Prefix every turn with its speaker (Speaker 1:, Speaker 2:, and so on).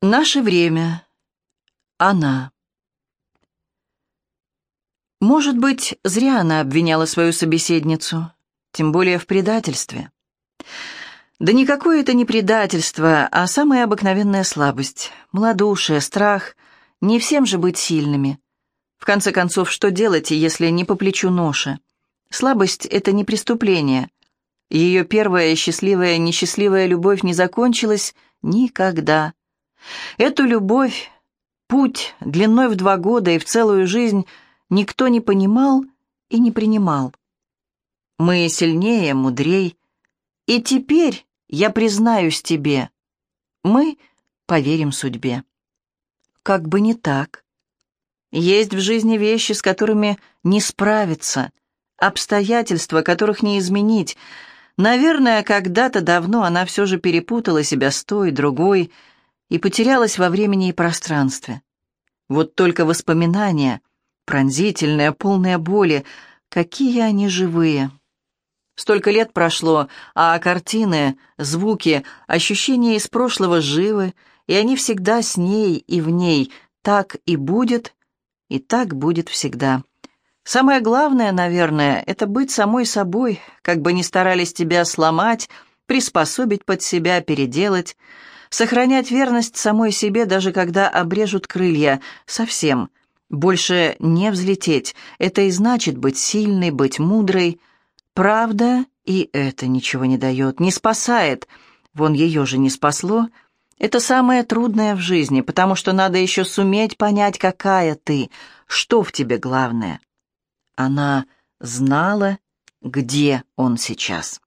Speaker 1: Наше время. Она. Может быть, зря она обвиняла свою собеседницу, тем более в предательстве. Да никакое это не предательство, а самая обыкновенная слабость, малодушие, страх. Не всем же быть сильными. В конце концов, что делать, если не по плечу ноша? Слабость — это не преступление. Ее первая счастливая несчастливая любовь не закончилась никогда. Эту любовь, путь длиной в два года и в целую жизнь никто не понимал и не принимал. Мы сильнее, мудрей, и теперь я признаюсь тебе, мы поверим судьбе. Как бы не так. Есть в жизни вещи, с которыми не справиться, обстоятельства, которых не изменить. Наверное, когда-то давно она все же перепутала себя с той, другой, и потерялась во времени и пространстве. Вот только воспоминания, пронзительные, полные боли, какие они живые. Столько лет прошло, а картины, звуки, ощущения из прошлого живы, и они всегда с ней и в ней. Так и будет, и так будет всегда. Самое главное, наверное, это быть самой собой, как бы ни старались тебя сломать, приспособить под себя, переделать — Сохранять верность самой себе, даже когда обрежут крылья, совсем. Больше не взлететь. Это и значит быть сильной, быть мудрой. Правда, и это ничего не дает, не спасает. Вон ее же не спасло. Это самое трудное в жизни, потому что надо еще суметь понять, какая ты, что в тебе главное. Она знала, где он сейчас.